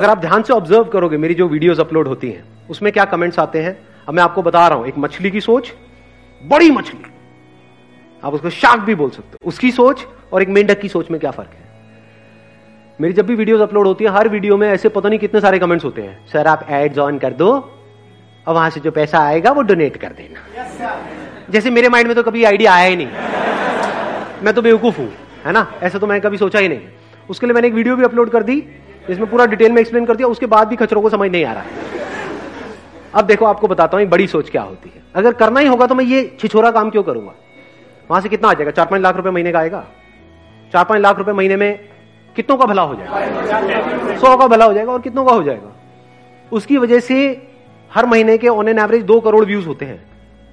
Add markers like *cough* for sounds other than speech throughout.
अगर आप ध्यान से ऑब्ज़र्व करोगे मेरी जो वीडियोस अपलोड होती हैं उसमें क्या कमेंट्स आते हैं? अब मैं आपको बता रहा हूँ एक मछली की सोच बड़ी मछली। आप उसको शार्क भी बोल सकते हो। उसकी सोच और एक मेंढक की सोच में क्या फ़र्क है? मेरी जब भी वीडियोस अपलोड होती है हर वीडियो में ऐसे पता नहीं कितने सारे कमेंट्स होते हैं। सर आप एड ऑन कर दो और वहाँ से जो पैसा आएगा वो डोनेट कर देना। जैसे मेरे माइंड में तो कभी आइडिया आया ही नहीं। मैं तो बेवकूफ़ हूँ है ना? ऐसा तो मैंने कभी सोचा ही नहीं। उसके लिए मैंने एक वीडियो भी अपलोड कर दी जिसमें पूरा डिटेल में एक्सप्लेन कर दिया, उसके बाद भी खचरों को समझ नहीं आ रहा अब देखो, आपको बताता हूँ बड़ी सोच क्या होती है। अगर करना ही होगा तो मैं ये छिछोरा काम क्यों करूँगा? वहाँ से कितना आ जाएगा? चार पाँच लाख रुपए महीने का आएगा? चार पाँच लाख रुपए महीने में कितनों का भला हो जाएगा? सौ का भला हो जाएगा और कितनों का हो जाएगा? उसकी वजह से हर महीने के ऑन एन एवरेज दो करोड़ व्यूज़ होते हैं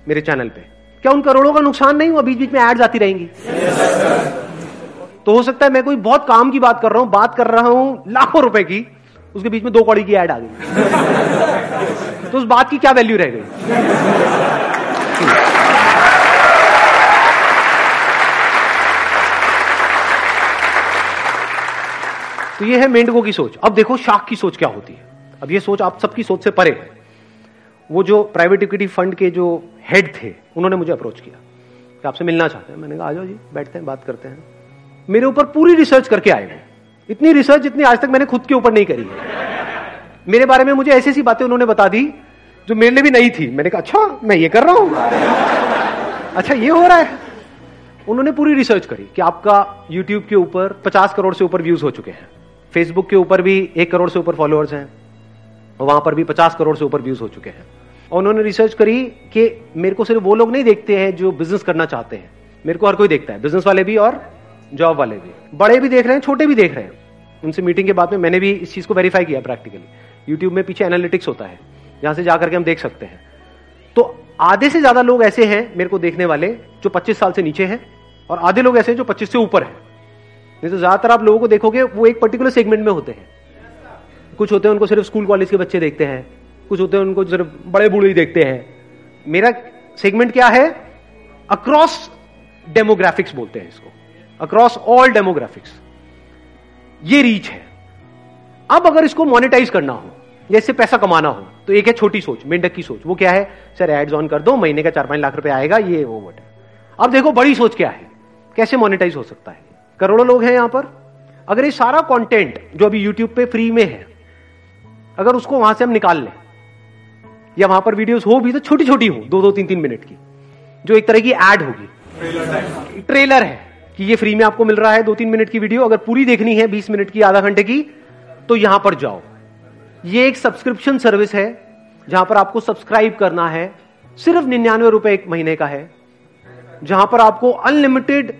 मेरे चैनल पे। क्या उन करोड़ों का नुकसान नहीं हुआ? बीच बीच में एड्स आती रहेंगी। तो हो सकता है मैं कोई बहुत काम की बात कर रहा हूँ, बात कर रहा हूँ लाखों रुपए की, उसके बीच में दो कौड़ी की एड आ गई। तो उस बात की क्या वैल्यू रह गई? तो ये है मेंढकों की सोच। अब देखो शाख की सोच क्या होती है। अब ये सोच आप सबकी सोच से परे है। वो जो प्राइवेट इक्विटी फंड के जो हेड थे, उन्होंने मुझे अप्रोच किया। कि आपसे मिलना चाहते हैं। मैंने कहा, आ जाओ जी, बैठते हैं, बात करते हैं। मेरे ऊपर पूरी रिसर्च करके आए वो। इतनी रिसर्च इतनी आज तक मैंने खुद के ऊपर नहीं करी है। मेरे बारे में मुझे ऐसी ऐसी बातें उन्होंने बता दी, जो मेरे लिए भी नहीं थी। मैंने कहा अच्छा मैं ये कर रहा हूँ। अच्छा ये हो रहा है। उन्होंने पूरी रिसर्च करी कि आपका यूट्यूब के ऊपर 50 करोड़ से ऊपर व्यूज़ हो चुके हैं। फेसबुक के ऊपर भी एक करोड़ से ऊपर फॉलोअर्स हैं। और वहाँ पर भी 50 करोड़ से ऊपर व्यूज़ हो चुके हैं। और उन्होंने रिसर्च करी कि मेरे को सिर्फ़ वो लोग नहीं देखते हैं जो बिज़नेस करना चाहते हैं। मेरे को हर कोई देखता है बिज़नेस वाले भी और जॉब वाले भी। बड़े भी देख रहे हैं, छोटे भी देख रहे हैं। उनसे मीटिंग के बाद में मैंने भी इस चीज़ को वेरीफाई किया प्रैक्टिकली यूट्यूब में पीछे एनालिटिक्स होता है। जहाँ से जाकर के हम देख सकते हैं। तो आधे से ज़्यादा लोग ऐसे हैं मेरे को देखने वाले, जो 25 साल से नीचे हैं, और आधे लोग ऐसे हैं जो 25 से ऊपर हैं। नहीं तो ज़्यादातर आप लोगों को देखोगे, वो एक पर्टिकुलर सेगमेंट में होते हैं। कुछ होते हैं, उनको सिर्फ़ स्कूल कॉलेज के बच्चे देखते हैं। कुछ होते हैं, उनको सिर्फ़ बड़े बूढ़े देखते हैं। मेरा सेगमेंट क्या है? अक्रॉस डेमोग्राफिक्स बोलते हैं इसको। अक्रॉस ऑल डेमोग्राफिक्स ये रीच है। अब अगर इसको मोनिटाइज करना हो, जैसे पैसा कमाना हो तो एक है छोटी सोच, मेंढक की सोच। वो क्या है? सर एड्स ऑन कर दो, महीने का चार पाँच लाख रुपए आएगा, ये, वो वट अब देखो, बड़ी सोच क्या है? कैसे मोनिटाइज हो सकता है? करोड़ों लोग हैं यहाँ पर। अगर ये सारा कंटेंट जो अभी यूट्यूब पे फ्री में है, अगर उसको वहाँ से हम निकाल लें, या वहाँ पर वीडियोस हो भी तो छोटी छोटी हो दो दो तीन तीन मिनट की, जो एक तरह की एड होगी। ट्रेलर है। कि ये फ्री में आपको मिल रहा है दो तीन मिनट की वीडियो, अगर पूरी देखनी है बीस मिनट की, आधा घंटे की तो यहाँ पर जाओ। ये एक सब्सक्रिप्शन सर्विस है, जहाँ पर आपको सब्सक्राइब करना है। सिर्फ़ निन्यानवे रुपए एक महीने का है, जहाँ पर आपको अनलिमिटेड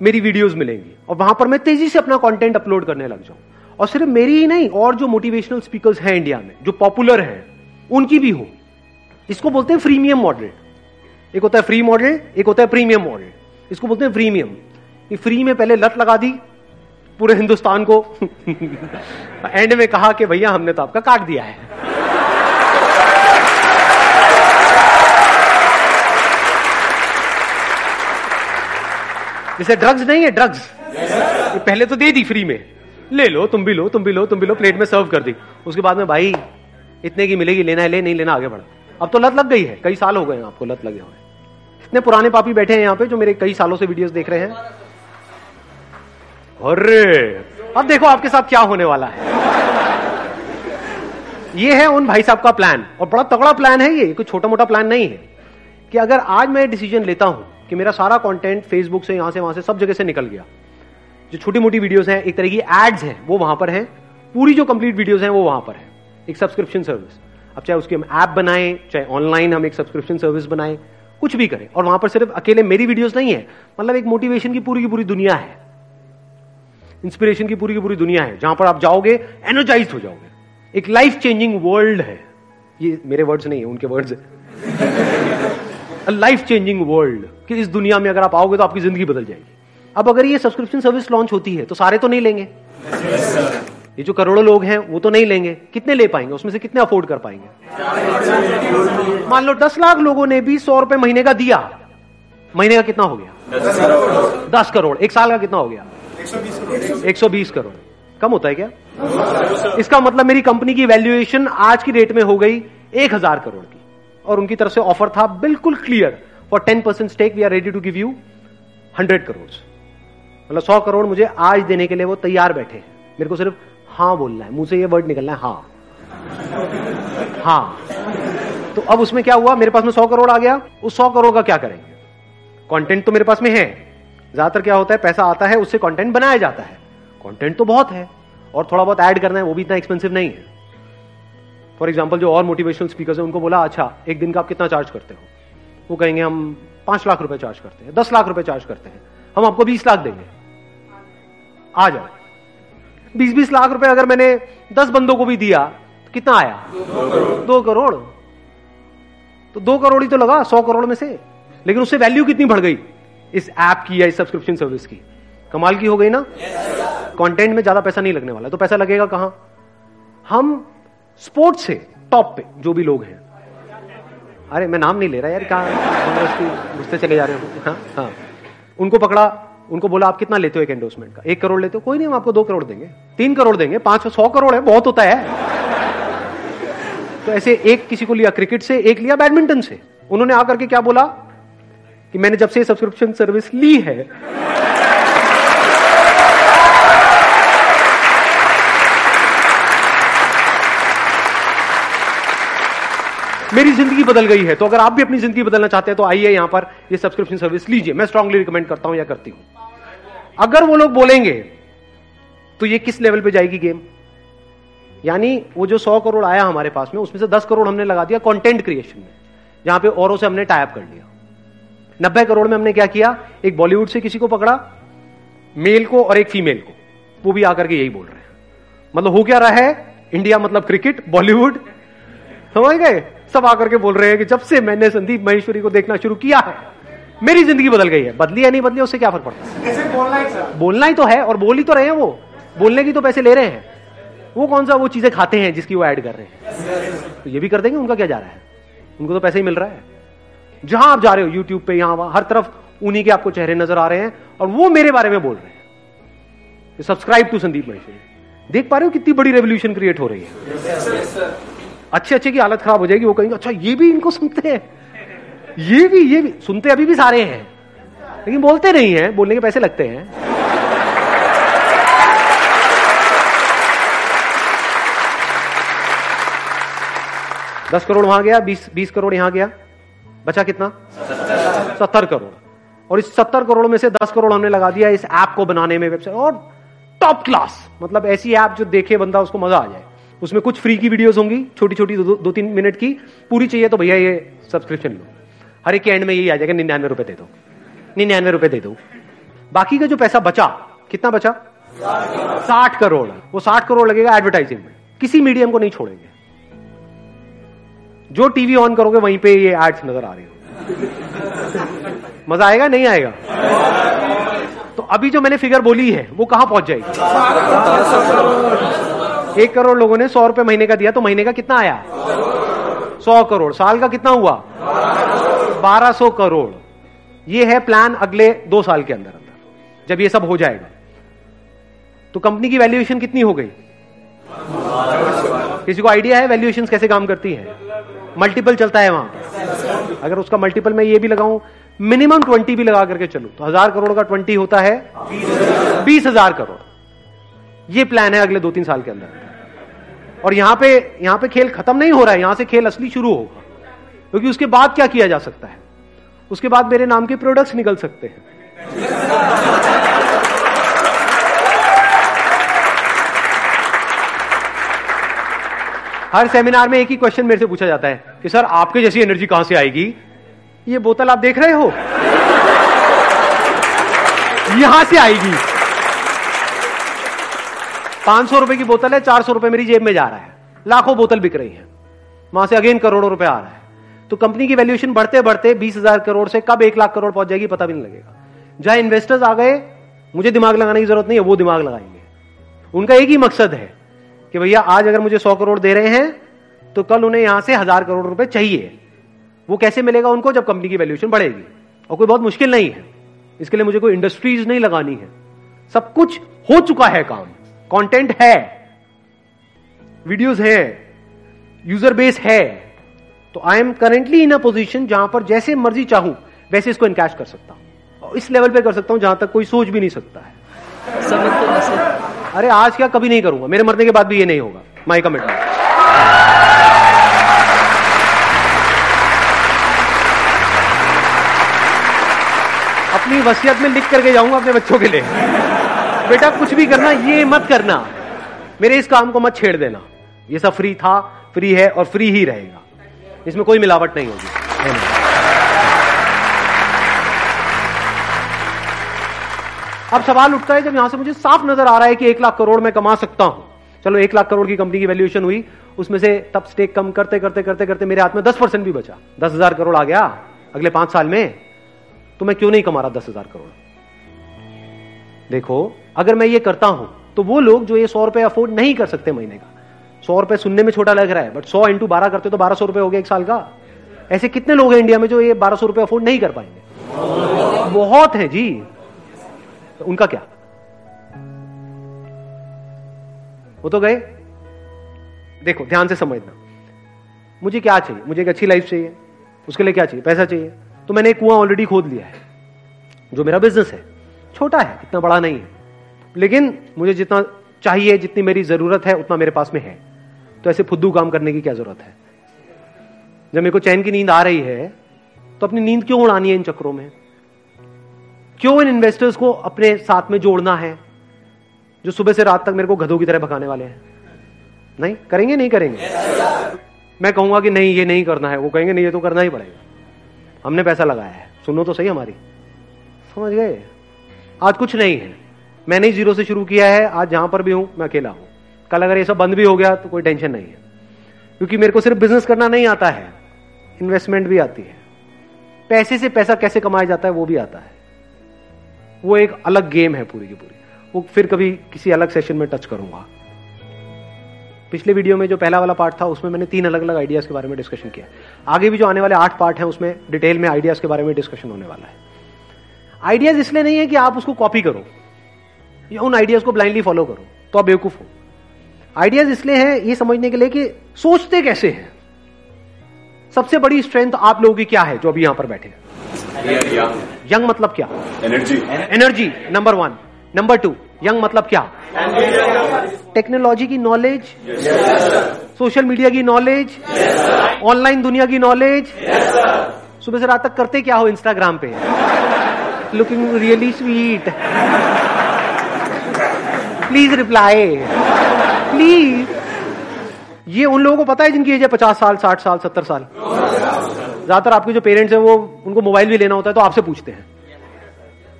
मेरी वीडियोस मिलेंगी। और वहाँ पर मैं तेज़ी से अपना कंटेंट अपलोड करने लग जाऊँ। और सिर्फ़ मेरी ही नहीं, और जो मोटिवेशनल स्पीकर्स हैं इंडिया में, जो पॉपुलर हैं, उनकी भी हो। इसको बोलते हैं फ्रीमियम मॉडल एक होता है फ्री मॉडल एक होता है प्रीमियम मॉडल इसको बोलते हैं प्रीमियम ये फ्री में पहले लत लगा दी पूरे हिंदुस्तान को। *laughs* एंड में कहा कि भैया हमने तो आपका काट दिया है। जैसे ड्रग्स नहीं है ड्रग्स yes, पहले तो दे दी फ्री में। ले लो तुम भी लो तुम भी लो तुम भी लो प्लेट में सर्व कर दी। उसके बाद में भाई इतने की मिलेगी लेना है ले नहीं लेना आगे बढ़ा। अब तो लत लग गई है कई साल हो गए हैं आपको लत लगे हुए। इतने पुराने पापी बैठे हैं यहाँ पे जो मेरे कई सालों से वीडियोस देख रहे हैं। अरे। अब देखो आपके साथ क्या होने वाला है। ये है उन भाई साहब का प्लान और बड़ा तगड़ा प्लान है ये कोई छोटा मोटा प्लान नहीं है। कि अगर आज मैं डिसीज़न लेता हूँ कि मेरा सारा कंटेंट फेसबुक से, यहाँ से, वहाँ से, सब जगह से निकल गया। जो छोटी मोटी वीडियोस हैं, एक तरह की एड्स हैं, वो वहाँ पर हैं। पूरी जो कंप्लीट वीडियोस हैं, वो वहाँ पर है। एक सब्सक्रिप्शन सर्विस अब चाहे उसकी हम ऐप बनाएँ, चाहे ऑनलाइन हम एक सब्सक्रिप्शन सर्विस बनाएँ, कुछ भी करें। और वहाँ पर सिर्फ़ अकेले मेरी वीडियोस नहीं है मतलब एक मोटिवेशन की पूरी की पूरी दुनिया है। इंस्पिरेशन की पूरी की पूरी दुनिया है, जहाँ पर आप जाओगे एनर्जाइज हो जाओगे। एक लाइफ चेंजिंग वर्ल्ड है। ये मेरे वर्ड्स नहीं है उनके वर्ड्स लाइफ चेंजिंग वर्ल्ड कि इस दुनिया में अगर आप आओगे तो आपकी ज़िंदगी बदल जाएगी। अब अगर ये सब्सक्रिप्शन सर्विस लॉन्च होती है तो सारे तो नहीं लेंगे। ये जो करोड़ों लोग हैं, वो तो नहीं लेंगे। कितने ले पाएँगे? उसमें से कितने अफोर्ड कर पाएँगे? मान लो दस लाख लोगों ने भी सौ रुपए महीने का दिया। महीने का कितना हो गया? दस करोड़। एक साल का कितना हो गया? 120 करोड़। कम होता है क्या? इसका मतलब मेरी कंपनी की वैल्यूएशन आज की डेट में हो गई एक हज़ार करोड़ की। और उनकी तरफ़ से ऑफ़र था बिल्कुल clear for ten percent stake we are ready to give you hundred crore मतलब सौ करोड़ मुझे आज देने के लिए वो तैयार बैठे हैं। मेरे को सिर्फ़ हाँ बोलना है। मुँह से ये वर्ड निकलना है, हाँ। हाँ। तो अब उसमें क्या हुआ? मेरे पास में सौ करोड़ आ गया। उस सौ करोड़ का क्या करेंगे? कंटेंट तो मेरे पास में है। ज़्यादातर क्या होता है, पैसा आता है, उससे कंटेंट बनाया जाता है। कंटेंट तो बहुत है, और थोड़ा बहुत ऐड करना है, वो भी इतना एक्सपेंसिव नहीं है। फॉर एग्ज़ाम्पल जो और मोटिवेशनल स्पीकर है, उनको बोला अच्छा एक दिन का आप कितना चार्ज करते हो? वो कहेंगे, हम पाँच लाख रुपए चार्ज करते हैं, दस लाख रुपए चार्ज करते हैं। हम आपको बीस लाख देंगे। आ जाओ। बीस बीस लाख रुपए अगर मैंने दस बंदों को भी दिया तो कितना आया? दो करोड़। तो दो करोड़ ही तो लगा, सौ करोड़ में से। लेकिन उससे वैल्यू कितनी बढ़ गई? इस ऐप की या इस सब्सक्रिप्शन सर्विस की। कमाल की हो गई ना? कंटेंट yes, में ज़्यादा पैसा नहीं लगने वाला। तो पैसा लगेगा कहाँ? हम स्पोर्ट्स से टॉप पे जो भी लोग हैं। अरे मैं नाम नहीं ले रहा यार कहा गुस्से चले जा रहे हो। हाँ हाँ। उनको पकड़ा उनको बोला आप कितना लेते हो एक एंडोसमेंट का? एक करोड़ लेते हो? कोई नहीं हम आपको दो करोड़ देंगे। तीन करोड़ देंगे पाँच सौ करोड़ है बहुत होता है। तो ऐसे एक किसी को लिया क्रिकेट से एक लिया बैडमिंटन से। उन्होंने आकर के क्या बोला? कि मैंने जब से सब्सक्रिप्शन सर्विस ली है, मेरी ज़िंदगी बदल गई है। तो अगर आप भी अपनी ज़िंदगी बदलना चाहते हैं तो आइए यहाँ पर ये सब्सक्रिप्शन सर्विस लीजिए। मैं स्ट्रांगली रिकमेंड करता हूँ या करती हूँ। अगर वो लोग बोलेंगे तो ये किस लेवल पे जाएगी गेम यानी वो जो सौ करोड़ आया हमारे पास में, उसमें से दस करोड़ हमने लगा दिया कंटेंट क्रिएशन में, जहाँ पे औरों से हमने टाइप कर लिया। नब्बे करोड़ में हमने क्या किया? एक बॉलीवुड से किसी को पकड़ा मेल को और एक फीमेल को। वो भी आकर के यही बोल रहे हैं। मतलब हो क्या रहा है? इंडिया मतलब क्रिकेट बॉलीवुड। समझ गए? सब आकर के बोल रहे हैं कि जब से मैंने संदीप महेश्वरी को देखना शुरू किया है मेरी ज़िंदगी बदल गई है। बदली या नहीं बदली उससे क्या फ़र्क पड़ता है? बोलना ही बोलना ही तो है और बोल ही तो रहे हैं वो। बोलने की तो पैसे ले रहे हैं। वो कौन सा वो चीज़ें खाते हैं जिसकी वो ऐड कर रहे हैं? तो ये भी कर देंगे उनका क्या जा रहा है? उनको तो पैसे ही मिल रहा है। जहाँ आप जा रहे हो यूट्यूब पे, यहाँ हर तरफ़ उन्हीं के आपको चेहरे नज़र आ रहे हैं और वो मेरे बारे में बोल रहे हैं। सब्सक्राइब टू संदीप महेश्वरी देख पा रहे हो कितनी बड़ी रेवोल्यूशन क्रिएट हो रही है। अच्छे अच्छे की हालत खराब हो जाएगी, वो कहेंगे अच्छा ये भी इनको सुनते हैं। ये भी ये भी। सुनते अभी भी सारे हैं। लेकिन बोलते नहीं है, बोलने के पैसे लगते हैं। दस करोड़ वहाँ गया, बीस बीस करोड़ यहाँ गया। बचा कितना? सत्तर करोड़। और इस सत्तर करोड़ में से दस करोड़ हमने लगा दिया इस ऐप को बनाने में वेबसाइट। और टॉप क्लास मतलब ऐसी ऐप जो देखे बंदा उसको मज़ा आ जाए। उसमें कुछ फ्री की वीडियोस होंगी छोटी छोटी दो, दो तीन मिनट की। पूरी चाहिए तो भैया ये सब्सक्रिप्शन लो। हर एक एंड में यही आ जाएगा निन्यानवे रुपए दे दो। निन्यानवे रुपए दे दो। बाकी का जो पैसा बचा कितना बचा? साठ करोड़। वो साठ करोड़ लगेगा एडवर्टाइजिंग में। किसी मीडियम को नहीं छोड़ेंगे। जो टीवी ऑन करोगे वहीं पे ये एड्स नज़र आ रही हो मज़ा आएगा, नहीं आएगा? तो अभी जो मैंने फिगर बोली है, वो कहाँ पहुँच जाएगी? एक करोड़ लोगों ने सौ रुपए महीने का दिया तो महीने का कितना आया? सौ करोड़। साल का कितना हुआ? बारह सौ करोड़। ये है प्लान अगले दो साल के अंदर अंदर, जब ये सब हो जाएगा। तो कंपनी की वैल्यूएशन कितनी हो गई? किसी को आइडिया है वैल्यूएशन कैसे काम करती है? मल्टीपल चलता है वहाँ। अगर उसका मल्टीपल में ये भी लगाऊँ मिनिमम ट्वेंटी भी लगा करके चलू तो हज़ार करोड़ का ट्वेंटी होता है बीस हज़ार करोड़। ये प्लान है अगले दो तीन साल के अंदर। और यहाँ पे यहाँ पे खेल खत्म नहीं हो रहा है, यहाँ से खेल असली शुरू होगा। क्योंकि उसके बाद क्या किया जा सकता है? उसके बाद मेरे नाम के प्रोडक्ट्स निकल सकते हैं। हर सेमिनार में एक ही क्वेश्चन मेरे से पूछा जाता है कि, सर, आपके जैसी एनर्जी कहाँ से आएगी? ये बोतल आप देख रहे हो? यहाँ से आएगी। पाँच सौ रुपए की बोतल है, चार सौ रुपए मेरी जेब में जा रहा है। लाखों बोतल बिक रही है। वहाँ से अगेन करोड़ों रुपए आ रहा है। तो कंपनी की वैल्यूएशन बढ़ते बढ़ते बीस हज़ार करोड़ से कब एक लाख करोड़ पहुँच जाएगी पता भी नहीं लगेगा। जहाँ इन्वेस्टर्स आ गए, मुझे दिमाग लगाने की ज़रूरत नहीं है, वो दिमाग लगाएँगे। उनका एक ही मकसद है कि भैया, आज अगर मुझे सौ करोड़ दे रहे हैं तो कल उन्हें यहाँ से हज़ार करोड़ रुपए चाहिए। वो कैसे मिलेगा उनको जब कंपनी की वैल्यूएशन बढ़ेगी? और कोई बहुत मुश्किल नहीं है। इसके लिए मुझे कोई इंडस्ट्रीज़ नहीं लगानी है। सब कुछ हो चुका है काम। कंटेंट है। वीडियोस है। यूज़र बेस है। तो I am currently in a position जहाँ पर जैसे मर्ज़ी चाहूँ, वैसे इसको इनकैश कर सकता हूँ। और इस लेवल पे कर सकता हूँ जहाँ तक कोई सोच भी नहीं सकता है। अरे आज क्या कभी नहीं करूँगा? मेरे मरने के बाद भी ये नहीं होगा। माई कमिटमेंट अपनी वसीयत में लिख करके जाऊँगा अपने बच्चों के लिए। बेटा, कुछ भी करना, ये मत करना। मेरे इस काम को मत छेड़ देना। ये सब फ्री था फ्री है और फ्री ही रहेगा। इसमें कोई मिलावट नहीं होगी। अब सवाल उठता है जब यहाँ से मुझे साफ़ नज़र आ रहा है कि एक लाख करोड़ में कमा सकता हूँ। चलो, एक लाख करोड़ की कंपनी की वैल्यूएशन हुई, उसमें से तब स्टेक कम करते करते करते करते मेरे हाथ में दस परसेंट भी बचा। दस हज़ार करोड़ आ गया अगले पाँच साल में तो मैं क्यों नहीं कमा रहा दस हज़ार करोड़? देखो, अगर मैं ये करता हूँ तो वो लोग जो ये सौ रुपए अफोर्ड नहीं कर सकते महीने का। सौ रुपए सुनने में छोटा लग रहा है बट सौ इंटू बारह करते तो बारह सौ रुपए हो गया एक साल का। ऐसे कितने लोग हैं इंडिया में जो ये बारह सौ रुपए अफोर्ड नहीं कर पाएँगे? बहुत है जी। उनका क्या? वो तो गए। देखो, ध्यान से समझना। मुझे क्या चाहिए? मुझे एक अच्छी लाइफ चाहिए। उसके लिए क्या चाहिए? पैसा चाहिए। तो मैंने एक कुआँ ऑलरेडी खोद लिया है, जो मेरा बिज़नेस है। छोटा है, इतना बड़ा नहीं है। लेकिन मुझे जितना चाहिए, जितनी मेरी ज़रूरत है, उतना मेरे पास में है। तो ऐसे फुद्दू काम करने की क्या ज़रूरत है? जब मेरे को चैन की नींद आ रही है तो अपनी नींद क्यों उड़ानी है इन चक्रों में? क्यों इन इन्वेस्टर्स को अपने साथ में जोड़ना है, जो सुबह से रात तक मेरे को गधों की तरह भगाने वाले हैं? नहीं? करेंगे नहीं करेंगे? मैं कहूँगा कि नहीं, ये नहीं करना है। वो कहेंगे, नहीं, ये तो करना ही पड़ेगा। हमने पैसा लगाया है। सुनो तो सही हमारी। समझ गए? आज कुछ नहीं है। मैंने ही ज़ीरो से शुरू किया है। आज जहाँ पर भी हूँ, मैं अकेला हूँ। कल अगर ये सब बंद भी हो गया तो कोई टेंशन नहीं है। क्योंकि मेरे को सिर्फ़ बिज़नेस करना नहीं आता है। इन्वेस्टमेंट भी आती है। पैसे से पैसा कैसे कमाया जाता है, वो भी आता है। वो एक अलग गेम है पूरी की पूरी। वो फिर कभी किसी अलग सेशन में टच करूँगा। पिछले वीडियो में जो पहला वाला पार्ट था, उसमें मैंने तीन अलग अलग आइडियाज़ के बारे में डिस्कशन किया। आगे भी जो आने वाले आठ पार्ट हैं, उसमें डिटेल में आइडियाज़ के बारे में डिस्कशन होने वाला है। आइडियाज़ इसलिए नहीं है कि आप उसको कॉपी करो, या उन आइडियाज़ को ब्लाइंडली फॉलो करो तो आप बेवकूफ़ हो। आइडियाज़ इसलिए है, ये समझने के लिए कि सोचते कैसे हैं? सबसे बड़ी स्ट्रेंथ आप लोगों की क्या है, जो अभी यहाँ पर बैठे हैं? यंग मतलब क्या energy energy number one number two young मतलब क्या टेक्नोलॉजी की नॉलेज सोशल मीडिया की नॉलेज ऑनलाइन दुनिया की नॉलेज सुबह से रात तक करते क्या हो इंस्टाग्राम पे looking really sweet please reply please ये उन लोगों को पता है जिनकी एज है पचास साल, साठ साल, सत्तर साल? ज़्यादातर आपके जो पेरेंट्स हैं वो, उनको मोबाइल भी लेना होता है तो आपसे पूछते हैं।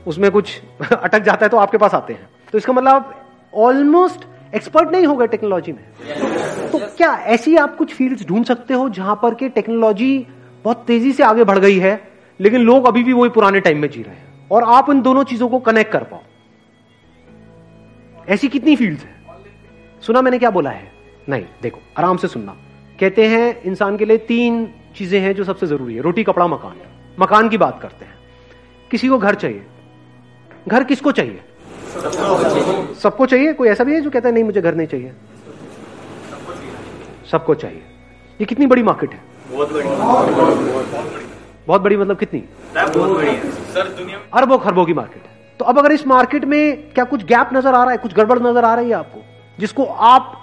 उसमें कुछ *laughs* अटक जाता है तो आपके पास आते हैं। तो इसका मतलब ऑलमोस्ट एक्सपर्ट नहीं हो गए टेक्नोलॉजी में। तो क्या ऐसी आप कुछ फील्ड्स ढूंढ सकते हो जहाँ पर के टेक्नोलॉजी बहुत तेज़ी से आगे बढ़ गई है, लेकिन लोग अभी भी वही पुराने टाइम में जी रहे हैं? और आप इन दोनों चीज़ों को कनेक्ट कर पाओ। ऐसी कितनी फील्ड्स है? सुना मैंने क्या बोला है? नहीं देखो आराम से सुनना। कहते हैं इंसान के लिए तीन चीज़ें हैं जो सबसे ज़रूरी है। रोटी कपड़ा मकान। मकान की बात करते हैं। किसी को घर चाहिए। घर किसको चाहिए? सबको चाहिए? कोई ऐसा भी है जो कहता है नहीं मुझे घर नहीं चाहिए सबको चाहिए। ये कितनी बड़ी मार्केट है? बहुत बड़ी। बहुत बड़ी मतलब कितनी? बहुत बड़ी है। अरबों खरबों की मार्केट है। तो अब अगर इस मार्केट में क्या कुछ गैप नज़र आ रहा है? कुछ गड़बड़ नज़र आ रही है आपको? जिसको आप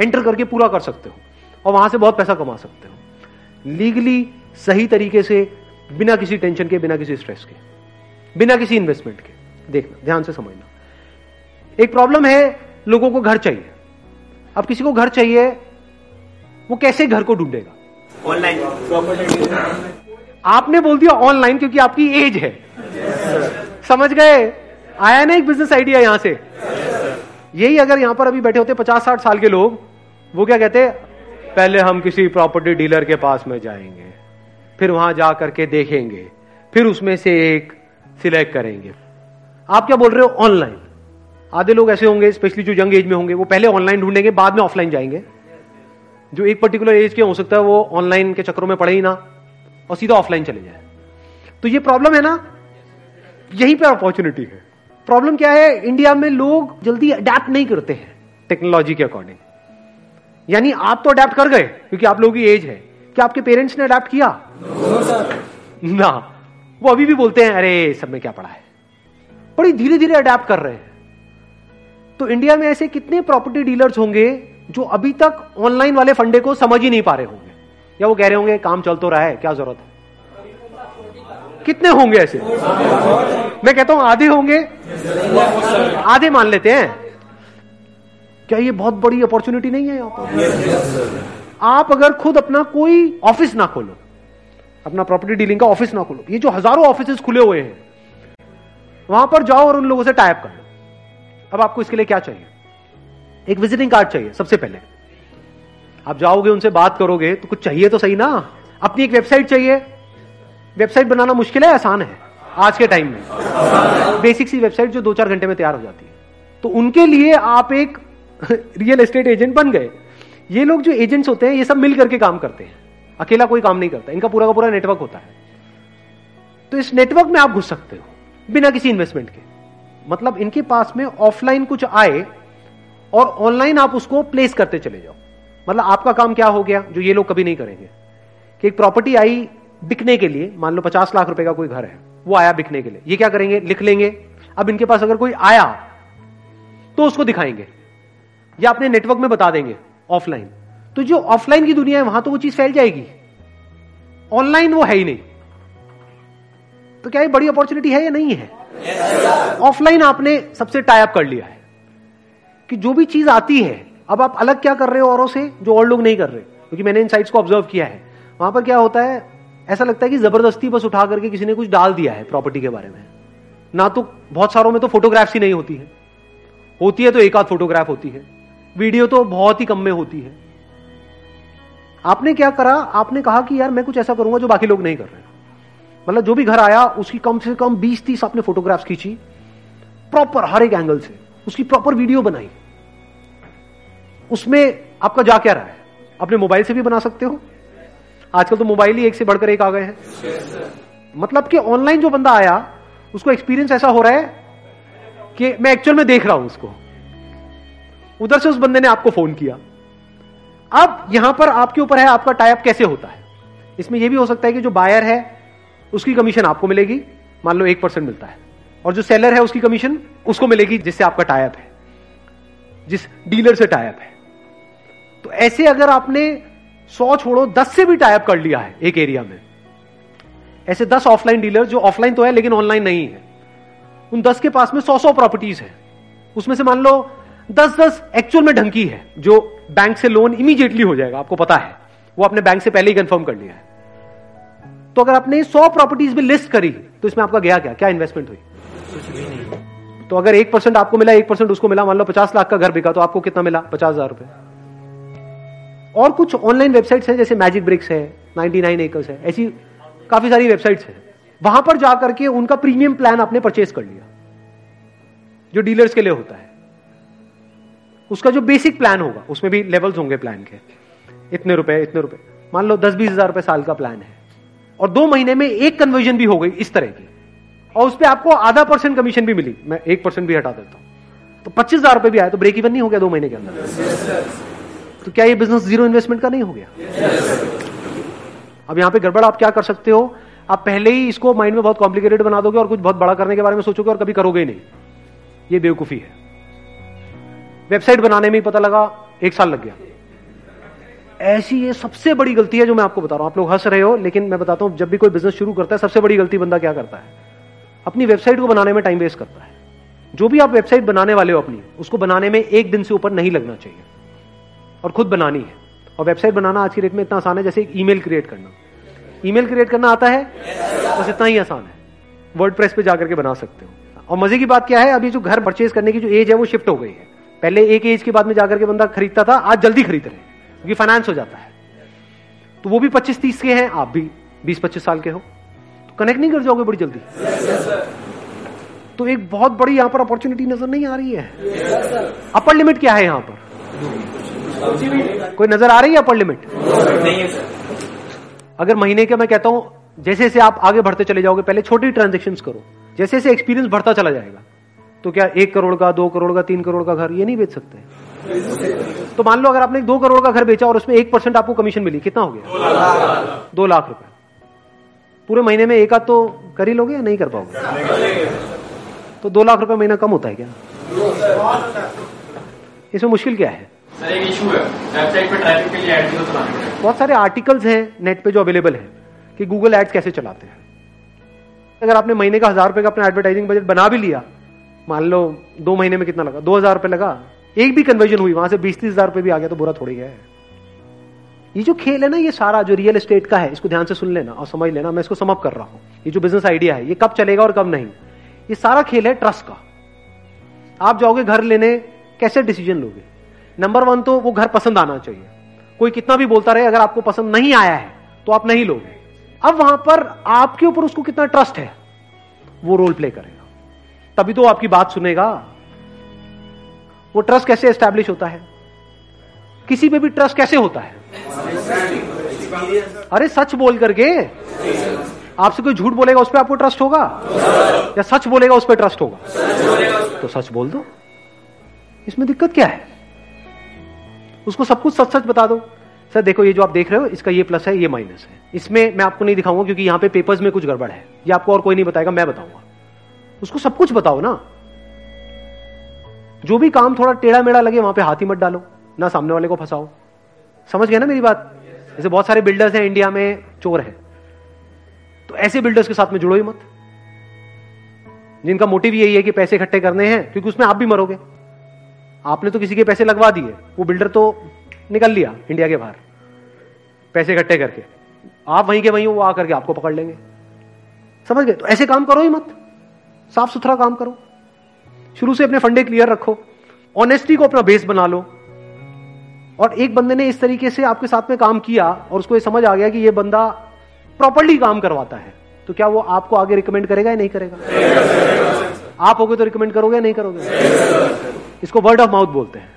एंटर करके पूरा कर सकते हो और वहाँ से बहुत पैसा कमा सकते हो। लीगली सही तरीके से बिना किसी टेंशन के बिना किसी स्ट्रेस के बिना किसी इन्वेस्टमेंट के। देखना ध्यान से समझना। एक प्रॉब्लम है लोगों को घर चाहिए। अब किसी को घर चाहिए वो कैसे घर को ढूंढेगा? ऑनलाइन आपने बोल दिया ऑनलाइन क्योंकि आपकी एज है। yes, समझ गए? आया ना एक बिज़नेस आइडिया यहाँ से? yes, यही अगर यहाँ पर अभी बैठे होते पचास साठ साल के लोग वो क्या कहते पहले हम किसी प्रॉपर्टी डीलर के पास में जाएँगे, फिर वहाँ जा करके देखेंगे, फिर उसमें से एक सिलेक्ट करेंगे। आप क्या बोल रहे हो? ऑनलाइन आधे लोग ऐसे होंगे स्पेशली जो यंग एज में होंगे, वो पहले ऑनलाइन ढूंढेंगे, बाद में ऑफलाइन जाएँगे। जो एक पर्टिकुलर एज के हो सकता है, वो ऑनलाइन के चक्रों में पड़े ही ना, और सीधा ऑफलाइन चले जाए। तो ये प्रॉब्लम है ना? यहीं पर अपॉर्चुनिटी है। प्रॉब्लम क्या है? इंडिया में लोग जल्दी अडेप्ट नहीं करते हैं टेक्नोलॉजी के अकॉर्डिंग यानी आप तो अडेप्ट कर गए, क्योंकि आप लोगों की एज है। क्या आपके पेरेंट्स ने अडेप्ट किया? ना। वो अभी भी बोलते हैं, अरे, सब में क्या पड़ा है? बड़ी धीरे धीरे अडेप्ट कर रहे हैं। तो इंडिया में ऐसे कितने प्रॉपर्टी डीलर्स होंगे जो अभी तक ऑनलाइन वाले फंडे को समझ ही नहीं पा रहे होंगे? या वो कह रहे होंगे, काम चल तो रहा है, क्या ज़रूरत है? कितने होंगे ऐसे? मैं कहता हूँ, आधे होंगे? आधे मान लेते हैं। क्या ये बहुत बड़ी अपॉर्चुनिटी नहीं है यहाँ पर? आप अगर खुद अपना कोई ऑफ़िस ना खोलो अपना प्रॉपर्टी डीलिंग का ऑफ़िस ना खोलो ये जो हज़ारों ऑफ़िस खुले हुए हैं वहाँ पर जाओ और उन लोगों से टाइप कर लो। अब आपको इसके लिए क्या चाहिए? एक विजिटिंग कार्ड चाहिए सबसे पहले। आप जाओगे उनसे बात करोगे तो कुछ चाहिए तो सही ना? अपनी एक वेबसाइट चाहिए। वेबसाइट बनाना मुश्किल है आसान है आज के टाइम में। बेसिक सी वेबसाइट जो दो चार घंटे में तैयार हो जाती है। तो उनके लिए आप एक रियल एस्टेट एजेंट बन गए। ये लोग जो एजेंट्स होते हैं, ये सब मिल करके काम करते हैं। अकेला कोई काम नहीं करता। इनका पूरा का पूरा नेटवर्क होता है। तो इस नेटवर्क में आप घुस सकते हो, बिना किसी इन्वेस्टमेंट के। मतलब इनके पास में ऑफलाइन कुछ आए और ऑनलाइन आप उसको प्लेस करते चले जाओ। मतलब आपका काम क्या हो गया, जो ये लोग कभी नहीं करेंगे। कि एक प्रॉपर्टी आई बिकने के लिए, मान लो पचास लाख रुपए का कोई घर है, वो आया बिकने के लिए। ये क्या करेंगे? लिख लेंगे। अब इनके पास अगर कोई आया तो उसको दिखाएँगे। या अपने नेटवर्क में बता देंगे ऑफलाइन तो जो ऑफलाइन की दुनिया है, वहाँ तो वो चीज़ फैल जाएगी। ऑनलाइन वो है ही नहीं। तो क्या ये बड़ी अपॉर्चुनिटी है या नहीं है? ऑफलाइन आपने सबसे टाइप कर लिया है कि जो भी चीज़ आती है, अब आप अलग क्या कर रहे हो औरों से जो और लोग नहीं कर रहे? क्योंकि मैंने इन साइट्स को ऑब्ज़र्व किया है। वहाँ पर क्या होता है, ऐसा लगता है कि ज़बरदस्ती बस उठा करके किसी ने कुछ डाल दिया है प्रॉपर्टी के बारे में। ना तो बहुत सारों में तो फोटोग्राफ्स ही नहीं होती है। होती है तो एक आध फोटोग्राफ होती है। वीडियो तो बहुत ही कम में होती है। आपने क्या करा? आपने कहा कि यार, मैं कुछ ऐसा करूँगा जो बाकी लोग नहीं कर रहे मतलब जो भी घर आया, उसकी कम से कम बीस तीस आपने फोटोग्राफ्स खींची प्रॉपर हर एक एंगल से, उसकी प्रॉपर वीडियो बनाई। उसमें आपका जा क्या रहा है? अपने मोबाइल से भी बना सकते हो? आजकल तो मोबाइल ही एक से बढ़कर एक आ गए हैं। मतलब कि ऑनलाइन जो बंदा आया, उसको एक्सपीरियंस ऐसा हो रहा है कि मैं एक्चुअल में देख रहा हूँ उसको। उधर से उस बंदे ने आपको फ़ोन किया। अब यहाँ पर आपके ऊपर है, आपका टाइप कैसे होता है? इसमें यह भी हो सकता है कि जो बायर है, उसकी कमीशन आपको मिलेगी। मान लो एक परसेंट मिलता है। और जो सेलर है, उसकी कमीशन उसको मिलेगी, जिससे आपका टाइप है। जिस डीलर से टाइप है। तो ऐसे अगर आपने सौ छोड़ो, दस से भी टाइप कर लिया है एक एरिया में, ऐसे दस ऑफलाइन डीलर जो ऑफलाइन तो है, लेकिन ऑनलाइन नहीं है, उन दस के पास में सौ सौ प्रॉपर्टीज़ है। उसमें से मान लो दस दस एक्चुअल में ढंकी है जो बैंक से लोन इमीडिएटली हो जाएगा आपको पता है। वो अपने बैंक से पहले ही कंफर्म कर लिया है। तो अगर आपने सौ प्रॉपर्टीज़ भी लिस्ट करी तो इसमें आपका गया क्या? क्या इन्वेस्टमेंट हुई? तो अगर एक परसेंट आपको मिला एक परसेंट उसको मिला मान लो पचास लाख का घर बिका तो आपको कितना मिला? पचास हज़ार रुपए। और कुछ ऑनलाइन वेबसाइट्स हैं जैसे मैजिक ब्रिक्स है 99 एकर्स है ऐसी काफ़ी सारी वेबसाइट्स हैं। वहाँ पर जाकर के उनका प्रीमियम प्लान आपने परचेज कर लिया जो डीलर्स के लिए होता है। उसका जो बेसिक प्लान होगा, उसमें भी लेवल्स होंगे प्लान के। इतने रुपए इतने रुपए। मान लो दस बीस हज़ार रुपए साल का प्लान है। और दो महीने में एक कन्वर्जन भी हो गई इस तरह की। और उस पर आपको आधा परसेंट कमीशन भी मिली। मैं एक परसेंट भी हटा देता हूँ। तो पच्चीस हज़ार रुपए भी आया तो ब्रेक इवन नहीं हो गया दो महीने के अंदर। तो क्या ये बिज़नेस ज़ीरो इन्वेस्टमेंट का नहीं हो गया? अब यहाँ पे गड़बड़ आप क्या कर सकते हो? आप पहले ही इसको माइंड में बहुत कॉम्प्लिकेटेड बना दोगे और कुछ बहुत बड़ा करने के बारे में सोचोगे और कभी करोगे ही नहीं। ये बेवकूफ़ी है। वेबसाइट बनाने में पता लगा, एक साल लग गया। ऐसी ये सबसे बड़ी गलती है जो मैं आपको बता रहा हूँ। आप लोग हंस रहे हो, लेकिन मैं बताता हूँ, जब भी कोई बिज़नेस शुरू करता है, सबसे बड़ी गलती बंदा क्या करता है? अपनी वेबसाइट को बनाने में टाइम वेस्ट करता है। जो भी आप वेबसाइट बनाने वाले हो अपनी, उसको बनाने में एक दिन से ऊपर नहीं लगना चाहिए। और खुद बनानी है। और वेबसाइट बनाना आज की डेट में इतना आसान है, जैसे एक ईमेल क्रिएट करना। ईमेल क्रिएट करना आता है, बस इतना ही आसान है। वर्ड प्रेस पर जाकर के बना सकते हो। और मज़े की बात क्या है, अभी जो घर परचेज करने की जो एज है, वो शिफ्ट हो गई है। पहले एक एज के बाद में जाकर के बंदा खरीदता था आज जल्दी खरीद रहे क्योंकि फाइनेंस हो जाता है। तो वो भी पच्चीस तीस के हैं आप भी बीस पच्चीस साल के हो। तो कनेक्ट नहीं कर जाओगे बड़ी जल्दी। तो एक बहुत बड़ी यहाँ पर अपॉर्चुनिटी नज़र नहीं आ रही है। अपर लिमिट क्या है यहाँ पर? कोई नज़र आ रही है अपर लिमिट नहीं है अगर महीने के मैं कहता हूँ जैसे जैसे आप आगे बढ़ते चले जाओगे पहले छोटी ट्रांजेक्शन करो। जैसे जैसे एक्सपीरियंस बढ़ता चला जाएगा। तो क्या एक करोड़ का दो करोड़ का तीन करोड़ का घर ये नहीं बेच सकते? तो मान लो अगर आपने दो करोड़ का घर बेचा और उसमें एक परसेंट आपको कमीशन मिली कितना हो गया? दो लाख। रुपए। पूरे महीने में एक आध तो कर ही लोगे या नहीं कर पाओगे? तो दो लाख रुपए महीना कम होता है क्या? इसमें मुश्किल क्या है? बहुत सारे आर्टिकल्स हैं नेट पे जो अवेलेबल है कि गूगल एड्स कैसे चलाते हैं। अगर आपने महीने का हज़ार रुपए का अपना एडवर्टाइजिंग बजट बना भी लिया मान लो, दो महीने में कितना लगा? दो हज़ार रुपए लगा। एक भी कन्वर्जन हुई, वहाँ से बीस तीस हज़ार रुपए भी आ गया तो बुरा थोड़ी है। ये जो खेल है ना, ये सारा जो रियल एस्टेट का है, इसको ध्यान से सुन लेना और समझ लेना। मैं इसको समअप कर रहा हूँ। ये जो बिज़नेस आइडिया है, ये कब चलेगा और कब नहीं, ये सारा खेल है ट्रस्ट का। आप जाओगे घर लेने, कैसे डिसीज़न लोगे? नंबर वन तो वो घर पसंद आना चाहिए। कोई कितना भी बोलता रहे, अगर आपको पसंद नहीं आया है तो आप नहीं लोगे। अब वहाँ पर आपके ऊपर उसको कितना ट्रस्ट है, वो रोल प्ले करेगा। तभी तो आपकी बात सुनेगा। वो ट्रस्ट कैसे एस्टैब्लिश होता है? किसी पे भी ट्रस्ट कैसे होता है? अरे, सच बोल करके? आपसे कोई झूठ बोलेगा उस पर आपको ट्रस्ट होगा? या सच बोलेगा उस पर ट्रस्ट होगा? तो सच बोल दो। इसमें दिक्कत क्या है? उसको सब कुछ सच सच बता दो। सर, देखो, ये जो आप देख रहे हो, इसका ये प्लस है, ये माइनस है। इसमें मैं आपको नहीं दिखाऊँगा क्योंकि यहाँ पे पेपर्स में कुछ गड़बड़ है। ये आपको और कोई नहीं बताएगा, मैं बताऊँगा। उसको सब कुछ बताओ ना। जो भी काम थोड़ा टेढ़ा मेढ़ा लगे, वहाँ पे हाथी मत डालो, ना सामने वाले को फंसाओ। समझ गया ना मेरी बात? जैसे बहुत सारे बिल्डर्स हैं इंडिया में, चोर है। तो ऐसे बिल्डर्स के साथ में जुड़ो ही मत। जिनका मोटिव यही है कि पैसे इकट्ठे करने हैं, क्योंकि उसमें आप भी मरोगे। आपने तो किसी के पैसे लगवा दिए। वो बिल्डर तो निकल लिया इंडिया के बाहर, पैसे इकट्ठे करके। आप वहीं के वहीं वो आकर के आपको पकड़ लेंगे। समझ गए? तो ऐसे काम करो ही मत। साफ़ सुथरा काम करो। शुरू से अपने फंडे क्लियर रखो ऑनेस्टी को अपना बेस बना लो। और एक बंदे ने इस तरीके से आपके साथ में काम किया और उसको ये समझ आ गया कि ये बंदा प्रॉपरली काम करवाता है। तो क्या वो आपको आगे रिकमेंड करेगा या नहीं करेगा? आप होगे तो रिकमेंड करोगे या नहीं करोगे? इसको वर्ड ऑफ़ माउथ बोलते हैं।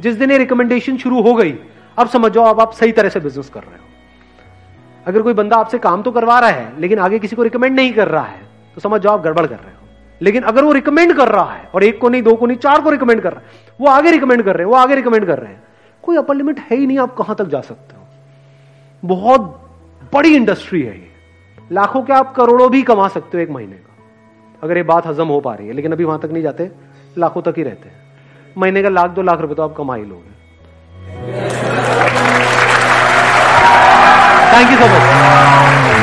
जिस दिन ये रिकमेंडेशन शुरू हो गई, अब समझ जाओ अब आप सही तरह से बिज़नेस कर रहे हो। अगर कोई बंदा आपसे काम तो करवा रहा है, लेकिन आगे किसी को रिकमेंड नहीं कर रहा है तो समझ जाओ आप गड़बड़ कर रहे हो। लेकिन अगर वो रिकमेंड कर रहा है, और एक को नहीं, दो को नहीं, चार को रिकमेंड कर रहा है, वो आगे रिकमेंड कर रहे हैं, वो आगे रिकमेंड कर रहे हैं, कोई अपर लिमिट है ही नहीं, आप कहाँ तक जा सकते हो। बहुत बड़ी इंडस्ट्री है ये। लाखों के आप करोड़ों भी कमा सकते हो एक महीने का। अगर ये बात हजम हो पा रही है, लेकिन अभी वहाँ तक नहीं जाते, लाखों तक ही रहते हैं। महीने का लाख, दो लाख रुपए तो आप कमा ही लोगे। Thank you so much